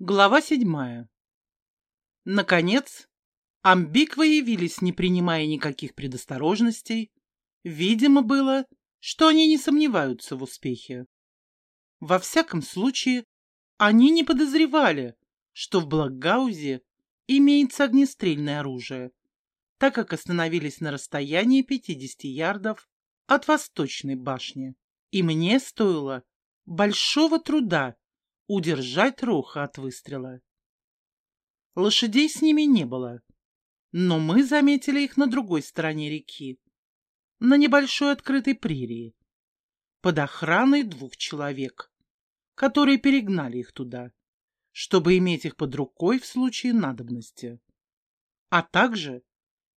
Глава седьмая. Наконец, амбиквы явились, не принимая никаких предосторожностей. Видимо было, что они не сомневаются в успехе. Во всяком случае, они не подозревали, что в Блокгаузе имеется огнестрельное оружие, так как остановились на расстоянии 50 ярдов от восточной башни. И мне стоило большого труда удержать Роха от выстрела. Лошадей с ними не было, но мы заметили их на другой стороне реки, на небольшой открытой прерии, под охраной двух человек, которые перегнали их туда, чтобы иметь их под рукой в случае надобности. А также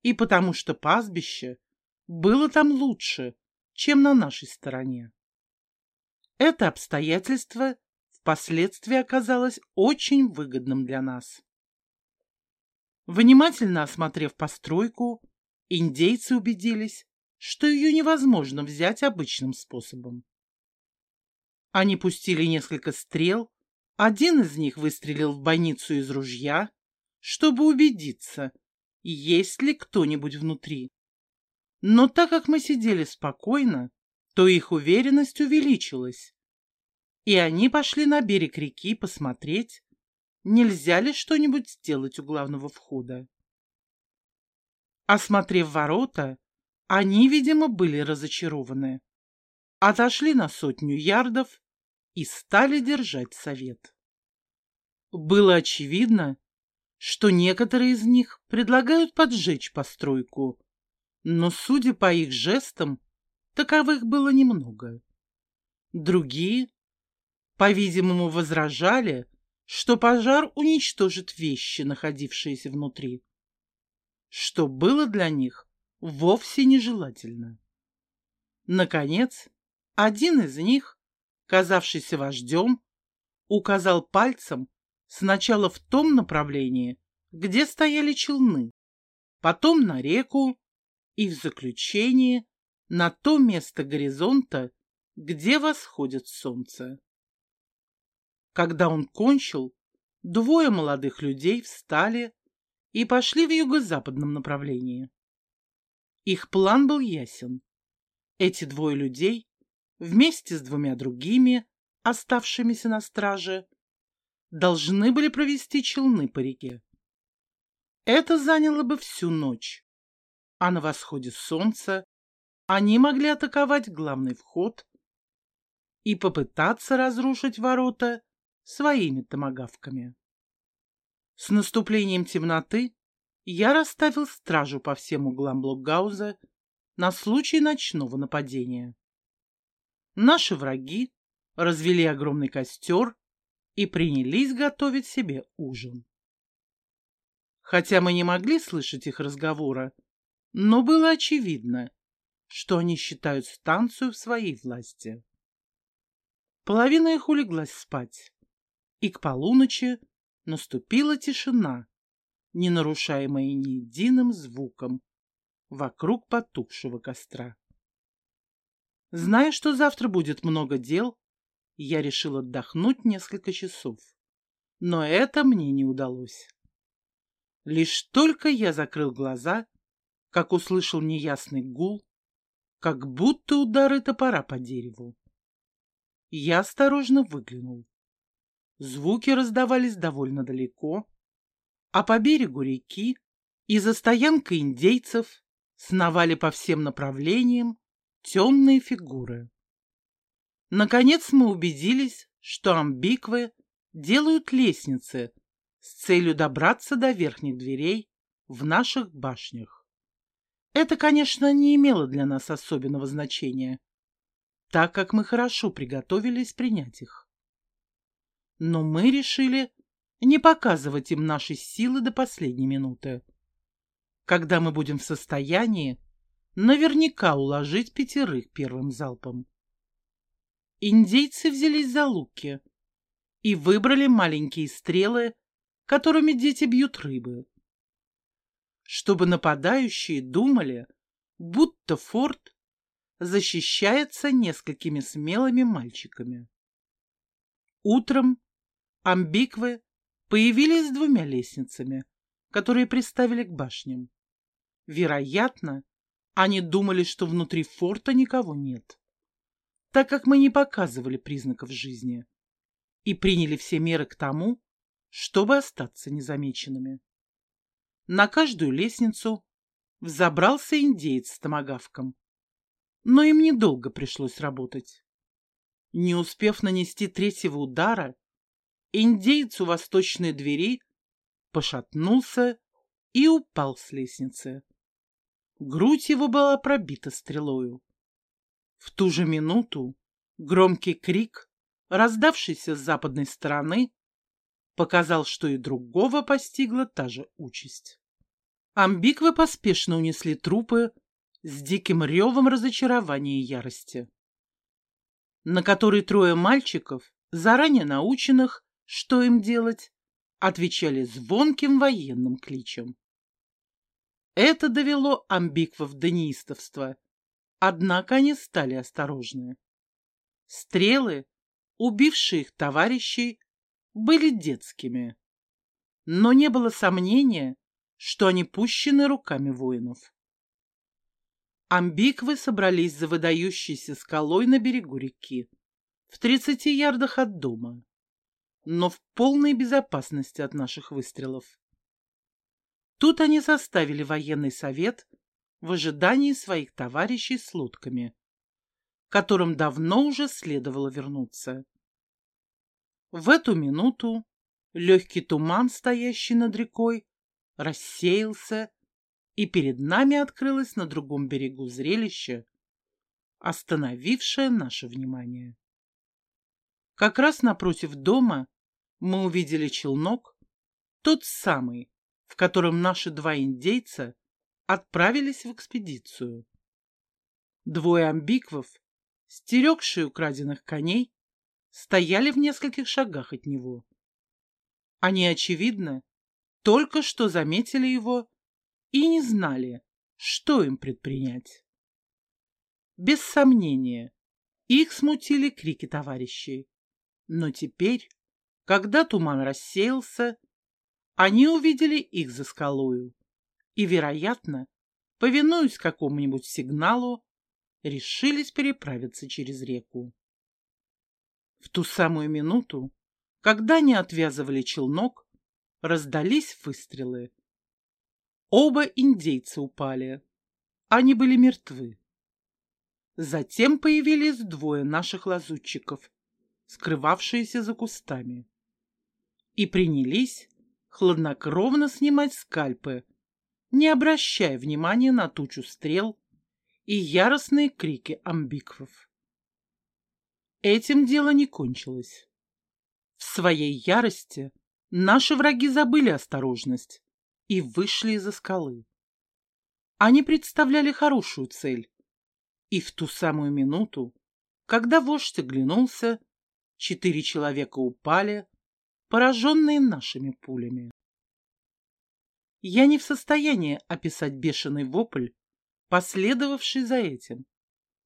и потому, что пастбище было там лучше, чем на нашей стороне. Это обстоятельство впоследствии оказалось очень выгодным для нас. Внимательно осмотрев постройку, индейцы убедились, что ее невозможно взять обычным способом. Они пустили несколько стрел, один из них выстрелил в бойницу из ружья, чтобы убедиться, есть ли кто-нибудь внутри. Но так как мы сидели спокойно, то их уверенность увеличилась, и они пошли на берег реки посмотреть, нельзя ли что-нибудь сделать у главного входа. Осмотрев ворота, они, видимо, были разочарованы, отошли на сотню ярдов и стали держать совет. Было очевидно, что некоторые из них предлагают поджечь постройку, но, судя по их жестам, таковых было немного. Другие по-видимому, возражали, что пожар уничтожит вещи, находившиеся внутри, что было для них вовсе нежелательно. Наконец, один из них, казавшийся вождем, указал пальцем сначала в том направлении, где стояли челны, потом на реку и в заключение на то место горизонта, где восходит солнце. Когда он кончил, двое молодых людей встали и пошли в юго-западном направлении. Их план был ясен. Эти двое людей вместе с двумя другими, оставшимися на страже, должны были провести челны по реке. Это заняло бы всю ночь, а на восходе солнца они могли атаковать главный вход и попытаться разрушить ворота своими томагавками. С наступлением темноты я расставил стражу по всем углам Блокгауза на случай ночного нападения. Наши враги развели огромный костер и принялись готовить себе ужин. Хотя мы не могли слышать их разговора, но было очевидно, что они считают станцию в своей власти. Половина их улеглась спать и к полуночи наступила тишина, не нарушаемая ни единым звуком вокруг потухшего костра. Зная, что завтра будет много дел, я решил отдохнуть несколько часов. Но это мне не удалось. Лишь только я закрыл глаза, как услышал неясный гул, как будто удары топора по дереву. Я осторожно выглянул. Звуки раздавались довольно далеко, а по берегу реки и за стоянкой индейцев сновали по всем направлениям темные фигуры. Наконец мы убедились, что амбиквы делают лестницы с целью добраться до верхних дверей в наших башнях. Это, конечно, не имело для нас особенного значения, так как мы хорошо приготовились принять их но мы решили не показывать им наши силы до последней минуты. Когда мы будем в состоянии наверняка уложить пятерых первым залпом. Индейцы взялись за луки и выбрали маленькие стрелы, которыми дети бьют рыбы. Чтобы нападающие думали, будто форт защищается несколькими смелыми мальчиками. Утром Амбиквы появились с двумя лестницами, которые приставили к башням. Вероятно, они думали, что внутри форта никого нет, так как мы не показывали признаков жизни и приняли все меры к тому, чтобы остаться незамеченными. На каждую лестницу взобрался индеец с томагавком, но им недолго пришлось работать. Не успев нанести третьего удара, индеец у восточной двери пошатнулся и упал с лестницы. Грудь его была пробита стрелою. В ту же минуту громкий крик, раздавшийся с западной стороны, показал, что и другого постигла та же участь. Амбиквы поспешно унесли трупы с диким ревом разочарования и ярости, на который трое мальчиков, заранее наученных, что им делать, отвечали звонким военным кличем. Это довело амбиквов до неистовства, однако они стали осторожны. Стрелы, убившие их товарищей, были детскими, но не было сомнения, что они пущены руками воинов. Амбиквы собрались за выдающейся скалой на берегу реки, в тридцати ярдах от дома, но в полной безопасности от наших выстрелов. Тут они составили военный совет в ожидании своих товарищей с лодками, которым давно уже следовало вернуться. В эту минуту легкий туман, стоящий над рекой, рассеялся, и перед нами открылось на другом берегу зрелище, остановившее наше внимание. Как раз напротив дома мы увидели челнок, тот самый, в котором наши два индейца отправились в экспедицию. Двое амбиквов, стерегшие украденных коней, стояли в нескольких шагах от него. Они, очевидно, только что заметили его и не знали, что им предпринять. Без сомнения, их смутили крики товарищей. Но теперь, когда туман рассеялся, они увидели их за скалою и, вероятно, повинуясь какому-нибудь сигналу, решились переправиться через реку. В ту самую минуту, когда они отвязывали челнок, раздались выстрелы. Оба индейца упали. Они были мертвы. Затем появились двое наших лазутчиков, скрывавшиеся за кустами, и принялись хладнокровно снимать скальпы, не обращая внимания на тучу стрел и яростные крики амбиквов. Этим дело не кончилось. В своей ярости наши враги забыли осторожность и вышли из-за скалы. Они представляли хорошую цель, и в ту самую минуту, когда вождь оглянулся, четыре человека упали, пораженные нашими пулями. Я не в состоянии описать бешеный вопль, последовавший за этим,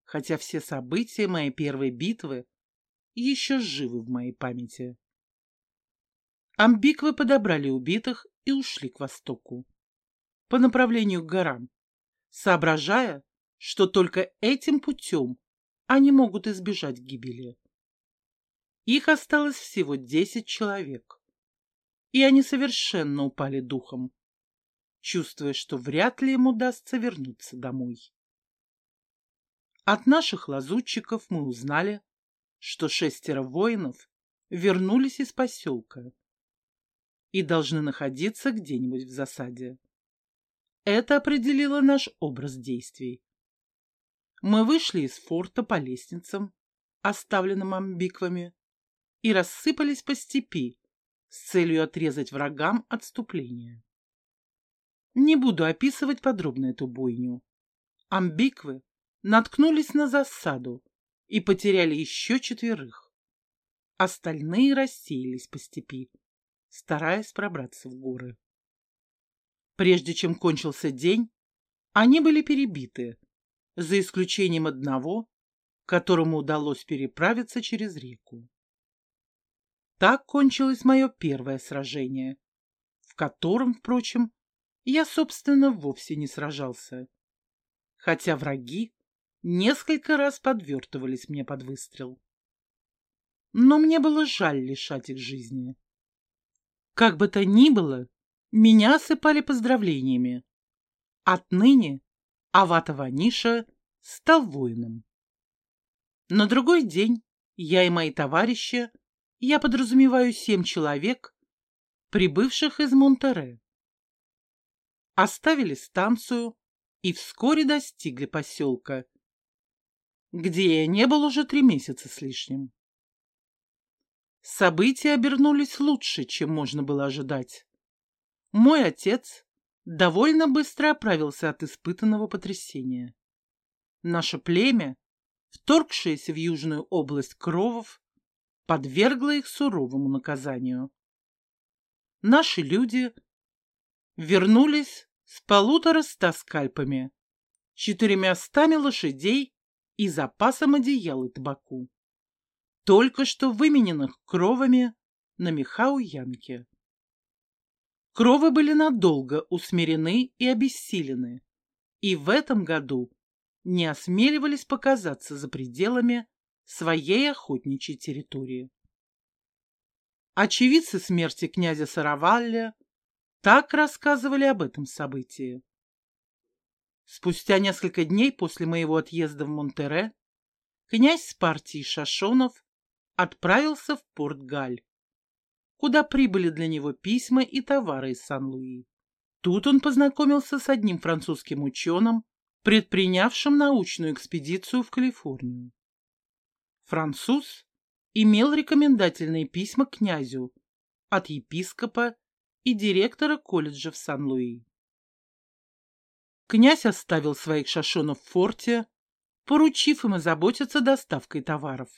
хотя все события моей первой битвы еще живы в моей памяти. Амбиквы подобрали убитых и ушли к востоку, по направлению к горам, соображая, что только этим путем они могут избежать гибели. Их осталось всего десять человек. И они совершенно упали духом, чувствуя, что вряд ли им удастся вернуться домой. От наших лазутчиков мы узнали, что шестеро воинов вернулись из поселка и должны находиться где-нибудь в засаде. Это определило наш образ действий. Мы вышли из форта по лестницам, оставленным амбиквами, и рассыпались по степи с целью отрезать врагам отступление. Не буду описывать подробно эту бойню. Амбиквы наткнулись на засаду и потеряли еще четверых. Остальные рассеялись по степи, стараясь пробраться в горы. Прежде чем кончился день, они были перебиты, за исключением одного, которому удалось переправиться через реку. Так кончилось мое первое сражение, в котором, впрочем, я, собственно, вовсе не сражался. Хотя враги несколько раз подвертывались мне под выстрел. Но мне было жаль лишать их жизни. Как бы то ни было, меня осыпали поздравлениями. Отныне Авата Ваниша стал воином. На другой день я и мои товарищи, я подразумеваю семь человек, прибывших из Монтере, оставили станцию и вскоре достигли поселка, где я не был уже три месяца с лишним. События обернулись лучше, чем можно было ожидать. Мой отец довольно быстро оправился от испытанного потрясения. Наше племя, вторгшееся в южную область кровов, подвергло их суровому наказанию. Наши люди вернулись с полутора ста скальпами, четырьмястами лошадей и запасом одеял и табаку, только что вымененных кровами на меха у Янки. Кровы были надолго усмирены и обессилены, и в этом году не осмеливались показаться за пределами своей охотничьей территории. Очевидцы смерти князя Саравалля так рассказывали об этом событии. Спустя несколько дней после моего отъезда в Монтере князь с партией Шашонов отправился в порт Галь куда прибыли для него письма и товары из Сан-Луи. Тут он познакомился с одним французским ученым, предпринявшим научную экспедицию в Калифорнию. Француз имел рекомендательные письма князю от епископа и директора колледжа в Сан-Луи. Князь оставил своих шашонов в форте, поручив им озаботиться доставкой товаров,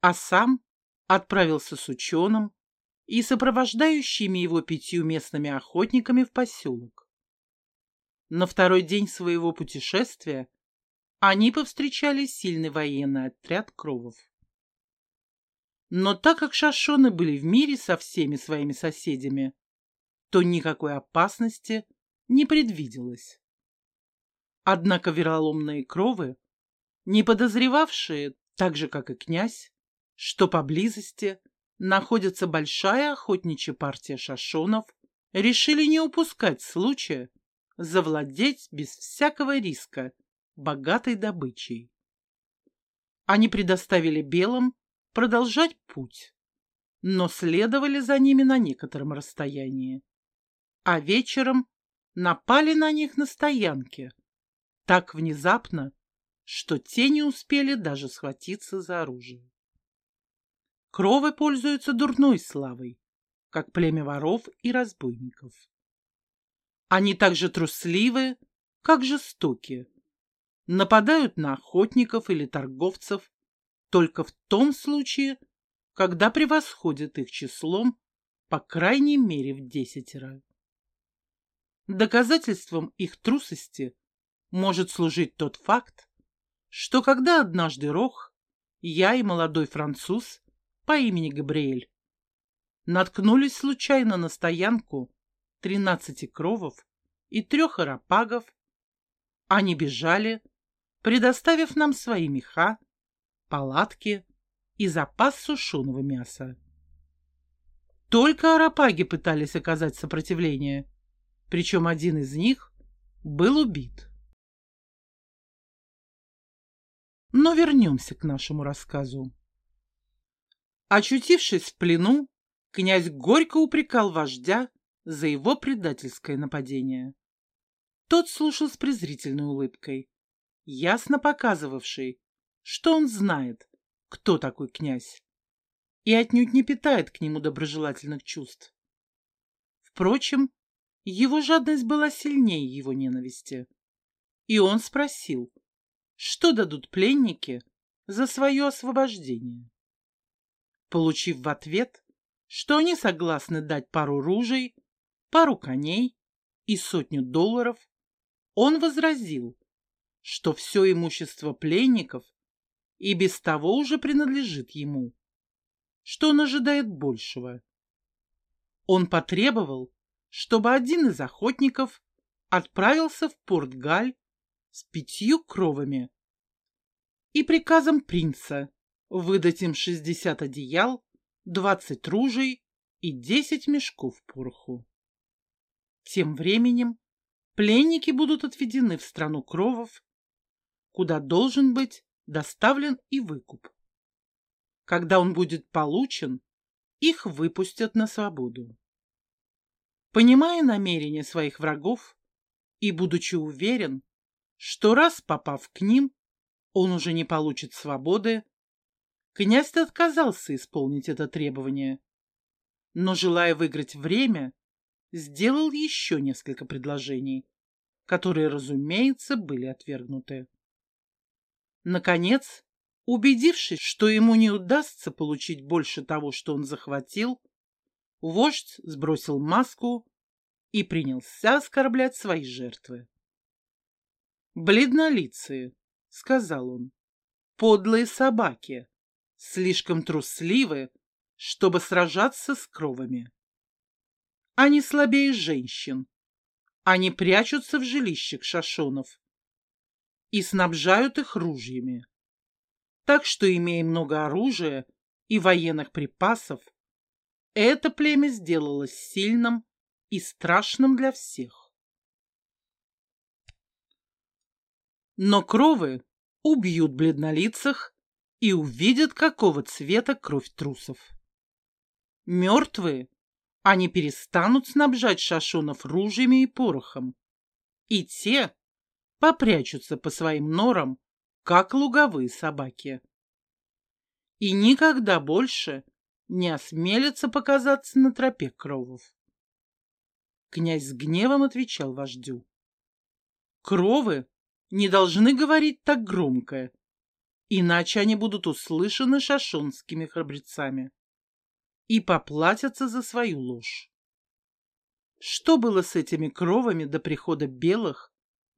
а сам отправился с ученым и сопровождающими его пятью местными охотниками в поселок. На второй день своего путешествия они повстречали сильный военный отряд кровов. Но так как шашоны были в мире со всеми своими соседями, то никакой опасности не предвиделось. Однако вероломные кровы, не подозревавшие, так же как и князь, что поблизости находится большая охотничья партия шашонов, решили не упускать случая завладеть без всякого риска богатой добычей. Они предоставили белым продолжать путь, но следовали за ними на некотором расстоянии. А вечером напали на них на стоянке, так внезапно, что те не успели даже схватиться за оружие. Кровы пользуются дурной славой, как племя воров и разбойников. Они также трусливы, как жестоки. Нападают на охотников или торговцев только в том случае, когда превосходят их числом по крайней мере в десятеро. Доказательством их трусости может служить тот факт, что когда однажды Рох, я и молодой француз по имени Габриэль. Наткнулись случайно на стоянку тринадцати кровов и трех арапагов. Они бежали, предоставив нам свои меха, палатки и запас сушеного мяса. Только арапаги пытались оказать сопротивление, причем один из них был убит. Но вернемся к нашему рассказу. Очутившись в плену, князь горько упрекал вождя за его предательское нападение. Тот слушал с презрительной улыбкой, ясно показывавшей, что он знает, кто такой князь, и отнюдь не питает к нему доброжелательных чувств. Впрочем, его жадность была сильнее его ненависти, и он спросил, что дадут пленники за свое освобождение. Получив в ответ, что они согласны дать пару ружей, пару коней и сотню долларов, он возразил, что все имущество пленников и без того уже принадлежит ему, что он ожидает большего. Он потребовал, чтобы один из охотников отправился в порт Галь с пятью кровами и приказом принца выдать им шестьдесят одеял, двадцать ружей и десять мешков пороху. Тем временем пленники будут отведены в страну кровов, куда должен быть доставлен и выкуп. Когда он будет получен, их выпустят на свободу. Понимая намерения своих врагов и будучи уверен, что раз попав к ним, он уже не получит свободы, князь отказался исполнить это требование, но, желая выиграть время, сделал еще несколько предложений, которые, разумеется, были отвергнуты. Наконец, убедившись, что ему не удастся получить больше того, что он захватил, вождь сбросил маску и принялся оскорблять свои жертвы. «Бледнолицые», — сказал он, — «подлые собаки, слишком трусливы, чтобы сражаться с кровами. Они слабее женщин, они прячутся в жилищах шашонов и снабжают их ружьями. Так что, имея много оружия и военных припасов, это племя сделалось сильным и страшным для всех. Но кровы убьют бледнолицах и увидят, какого цвета кровь трусов. Мертвые, они перестанут снабжать шашонов ружьями и порохом, и те попрячутся по своим норам, как луговые собаки. И никогда больше не осмелятся показаться на тропе кровов. Князь с гневом отвечал вождю. Кровы не должны говорить так громко, иначе они будут услышаны шашонскими храбрецами и поплатятся за свою ложь. Что было с этими кровами до прихода белых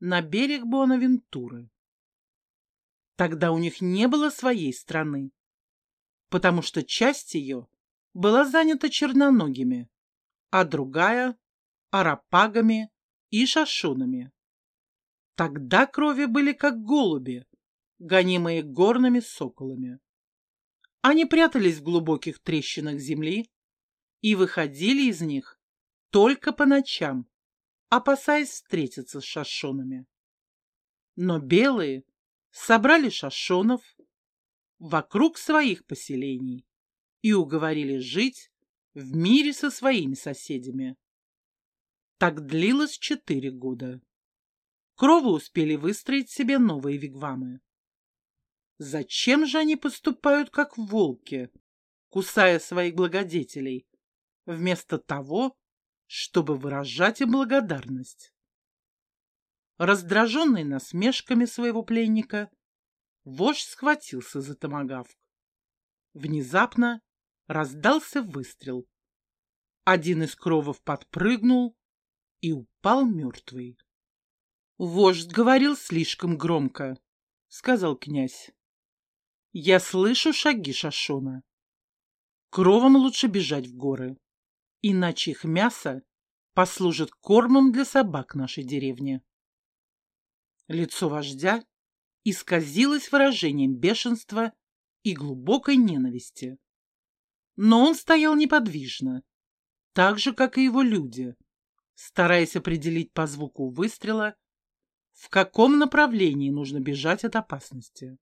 на берег Буанавентуры? Тогда у них не было своей страны, потому что часть ее была занята черноногими, а другая арапагами и шашунами. Тогда крови были как голуби, гонимые горными соколами. Они прятались в глубоких трещинах земли и выходили из них только по ночам, опасаясь встретиться с шашонами. Но белые собрали шашонов вокруг своих поселений и уговорили жить в мире со своими соседями. Так длилось четыре года. Кровы успели выстроить себе новые вигвамы. Зачем же они поступают как волки, кусая своих благодетелей, вместо того, чтобы выражать им благодарность? Раздраженный насмешками своего пленника, вождь схватился за томагавк. Внезапно раздался выстрел. Один из кровов подпрыгнул и упал мертвый. «Вождь говорил слишком громко», — сказал князь. «Я слышу шаги Шашона. Кровом лучше бежать в горы, иначе их мясо послужит кормом для собак нашей деревни». Лицо вождя исказилось выражением бешенства и глубокой ненависти. Но он стоял неподвижно, так же, как и его люди, стараясь определить по звуку выстрела, в каком направлении нужно бежать от опасности.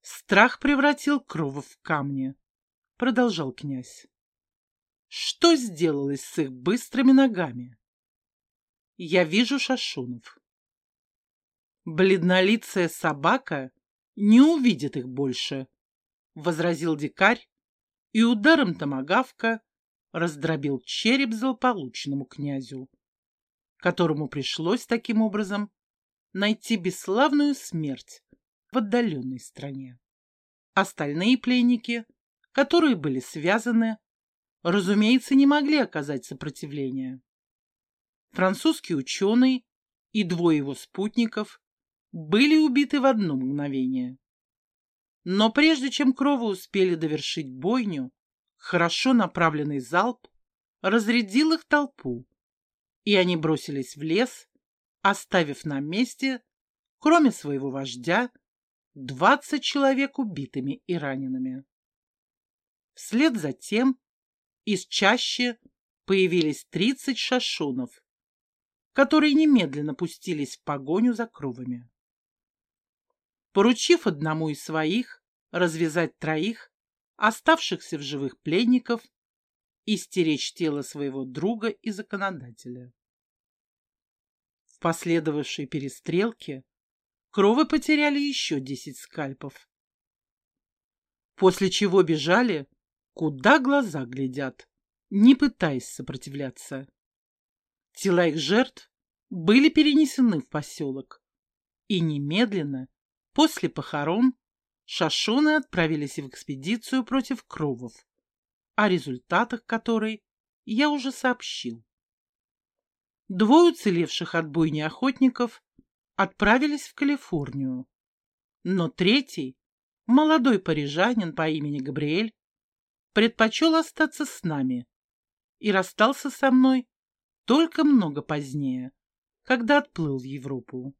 Страх превратил кровь в камни, продолжал князь. Что сделалось с их быстрыми ногами? Я вижу шашунов. Бледнолицая собака не увидит их больше, возразил дикарь и ударом томагавка раздробил череп злополучному князю, которому пришлось таким образом найти бесславную смерть в отдаленной стране. Остальные пленники, которые были связаны, разумеется, не могли оказать сопротивление. Французский ученый и двое его спутников были убиты в одно мгновение. Но прежде чем кровы успели довершить бойню, хорошо направленный залп разрядил их толпу, и они бросились в лес, оставив на месте, кроме своего вождя, двадцать человек убитыми и ранеными. Вслед за тем из чаще появились тридцать шашунов, которые немедленно пустились в погоню за кровами. Поручив одному из своих развязать троих, оставшихся в живых пленников, и стеречь тело своего друга и законодателя. В последовавшей перестрелке Кровы потеряли еще десять скальпов. После чего бежали, куда глаза глядят, не пытаясь сопротивляться. Тела их жертв были перенесены в поселок, и немедленно, после похорон, шашоны отправились в экспедицию против кровов, о результатах которой я уже сообщил. Двое уцелевших от бойни охотников отправились в Калифорнию. Но третий, молодой парижанин по имени Габриэль, предпочел остаться с нами и расстался со мной только много позднее, когда отплыл в Европу.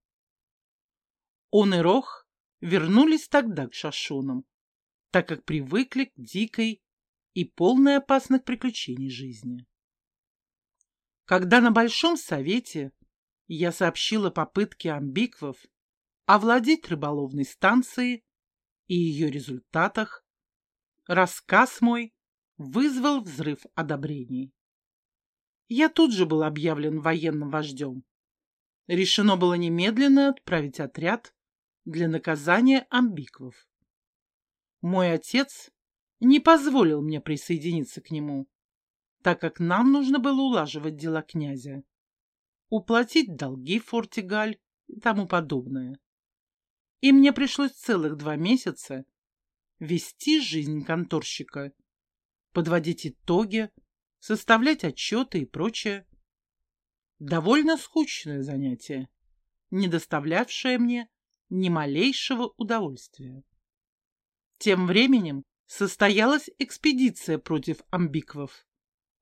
Он и Рох вернулись тогда к шашонам, так как привыкли к дикой и полной опасных приключений жизни. Когда на Большом Совете я сообщила попытке амбиквов овладеть рыболовной станцией и ее результатах. Рассказ мой вызвал взрыв одобрений. Я тут же был объявлен военным вождем. Решено было немедленно отправить отряд для наказания амбиквов. Мой отец не позволил мне присоединиться к нему, так как нам нужно было улаживать дела князя уплатить долги Фортигаль и тому подобное. И мне пришлось целых два месяца вести жизнь конторщика, подводить итоги, составлять отчеты и прочее. Довольно скучное занятие, не доставлявшее мне ни малейшего удовольствия. Тем временем состоялась экспедиция против амбиквов,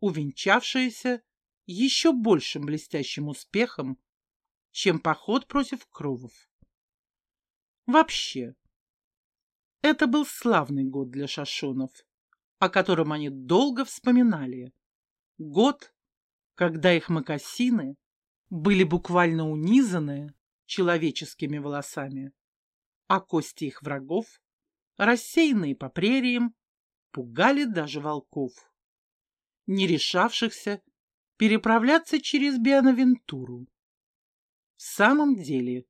увенчавшаяся еще большим блестящим успехом, чем поход против кровов. Вообще, это был славный год для шашонов, о котором они долго вспоминали. Год, когда их мокасины были буквально унизаны человеческими волосами, а кости их врагов, рассеянные по прериям, пугали даже волков, не решавшихся переправляться через Бианавентуру. В самом деле,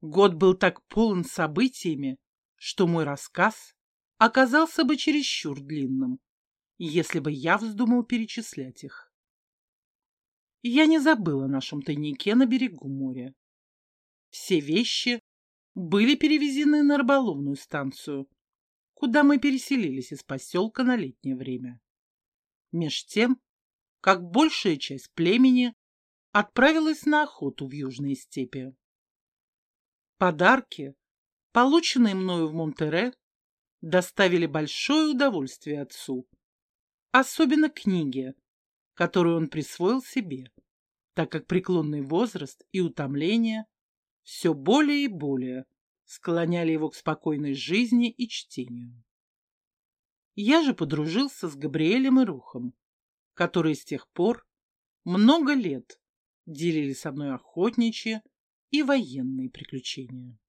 год был так полон событиями, что мой рассказ оказался бы чересчур длинным, если бы я вздумал перечислять их. Я не забыла о нашем тайнике на берегу моря. Все вещи были перевезены на рыболовную станцию, куда мы переселились из поселка на летнее время. Меж тем как большая часть племени отправилась на охоту в южные степи. Подарки, полученные мною в Монтере, доставили большое удовольствие отцу, особенно книги, которую он присвоил себе, так как преклонный возраст и утомление все более и более склоняли его к спокойной жизни и чтению. Я же подружился с Габриэлем и Рухом, которые с тех пор много лет делили со мной охотничьи и военные приключения.